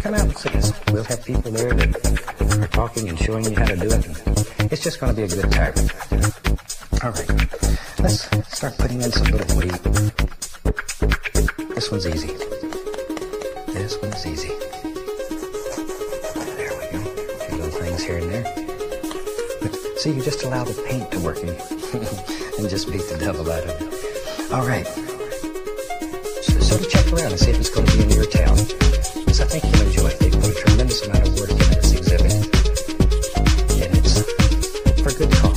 come out and see us. We'll have people there that are talking and showing you how to do it. It's just going to be a good time. All right, let's start putting in some little weight. This one's easy. This one's easy. There we go. A few little things here and there. See, you just allow the paint to work in you and just beat the devil out of it. All right. So of check around and see if it's going to be in your town. Because I think you'll enjoy it. They put a tremendous amount of work into this exhibit. And it's for good cause.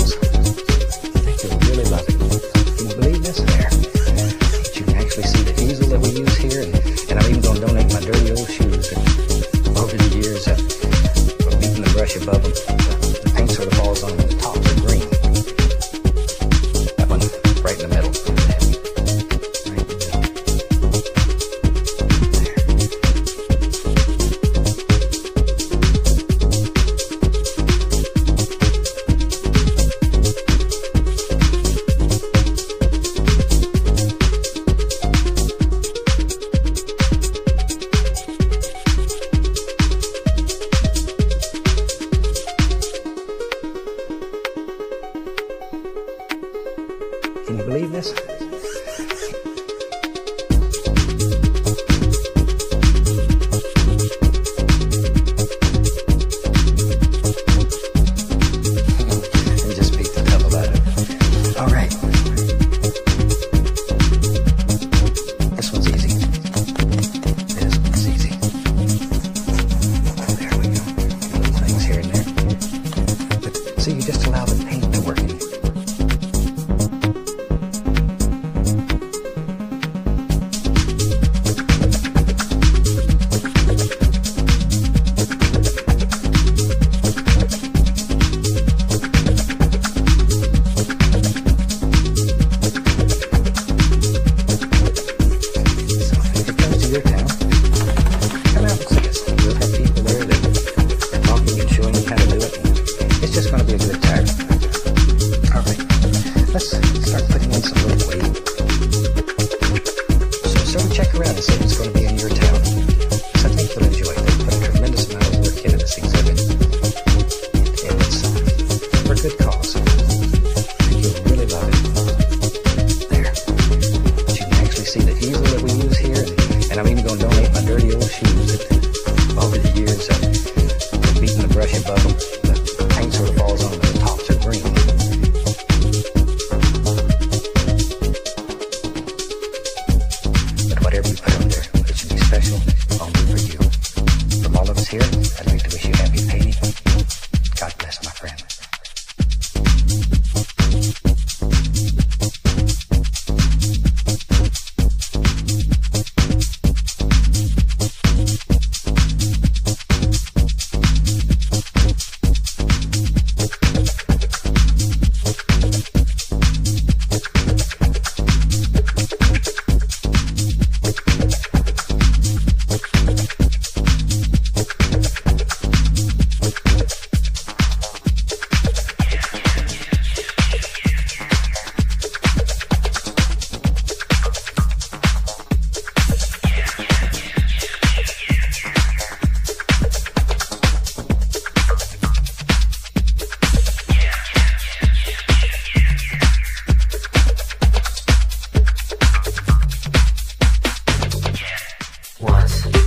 Us.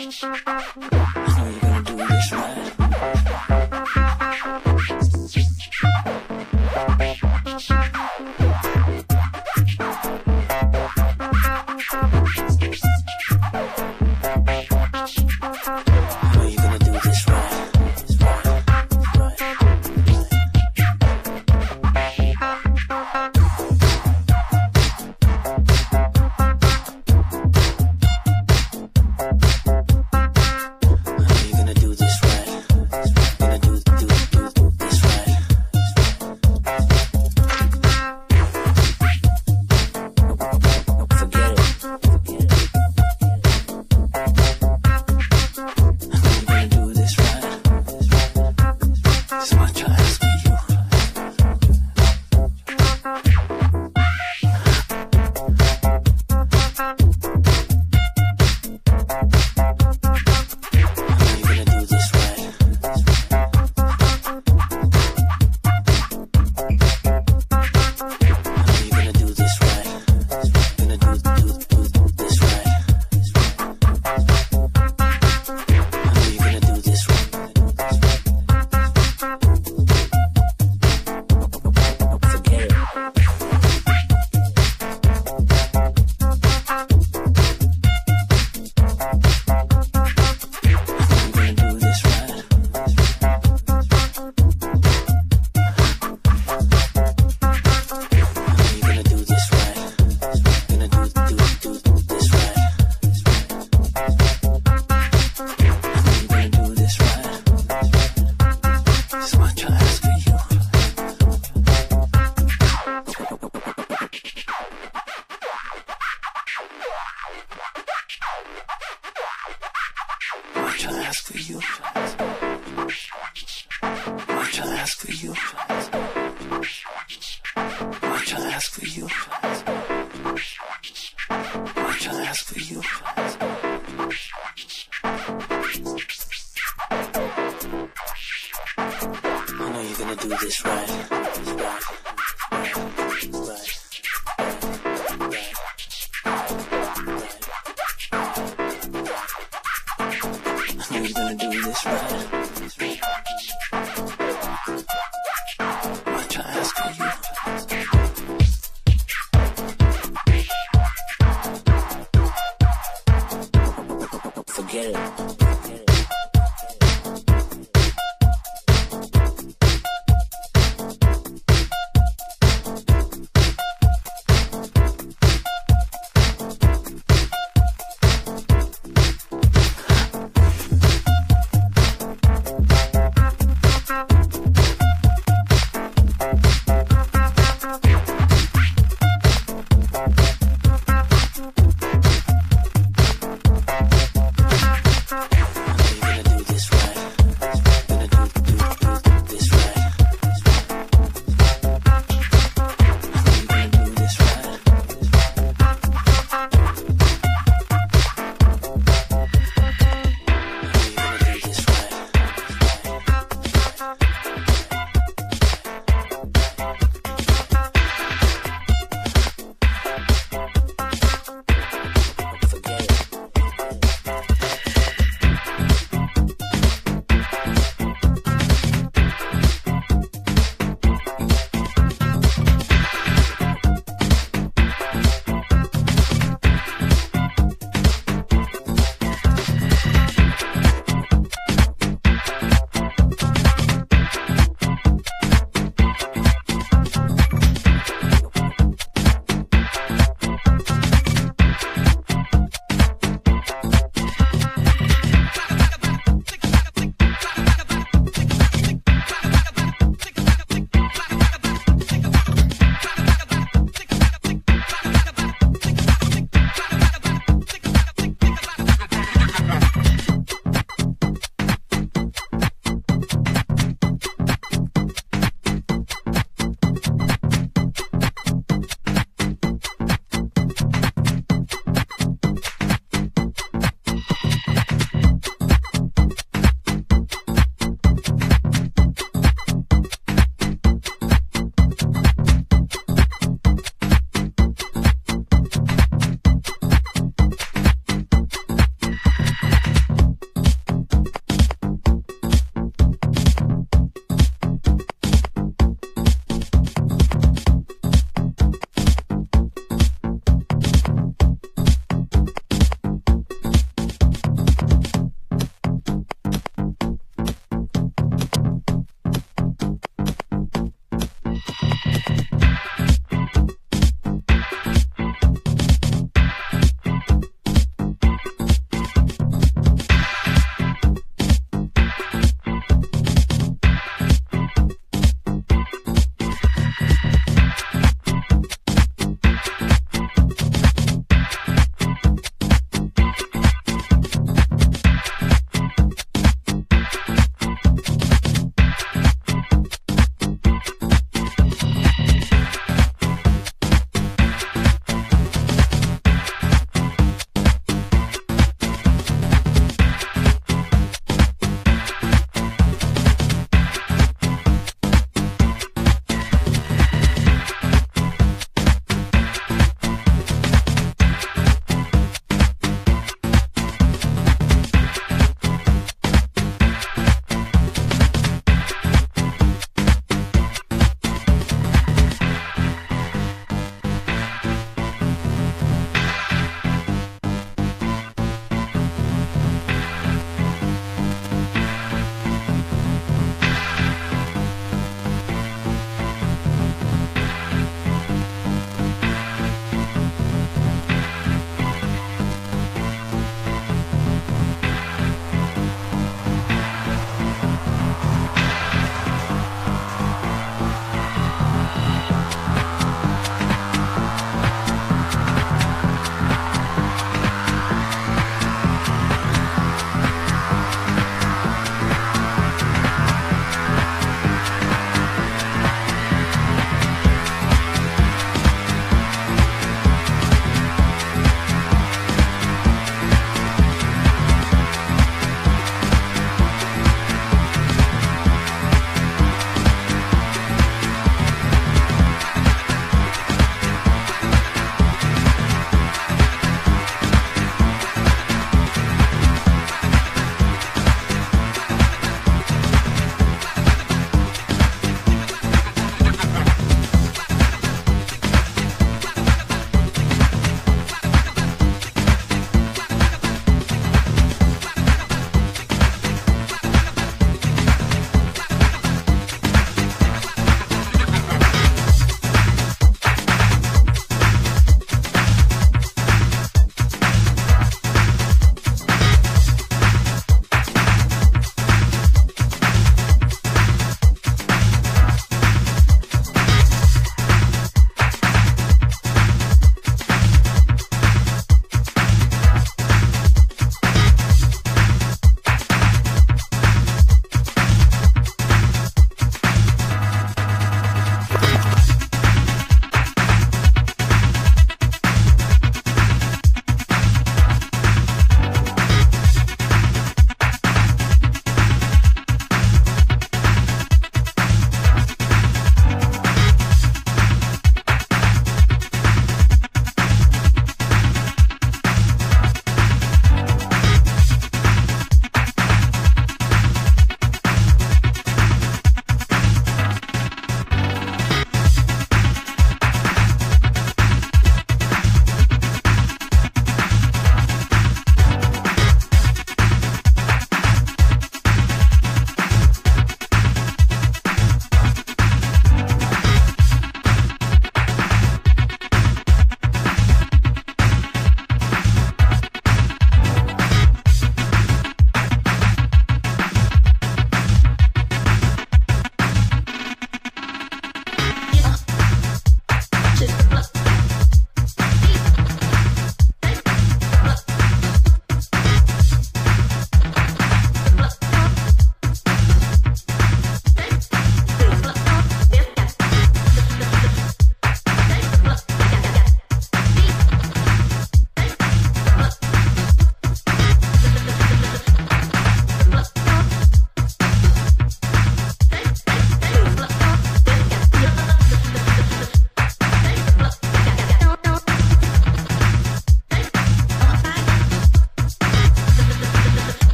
Thank you.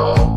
call.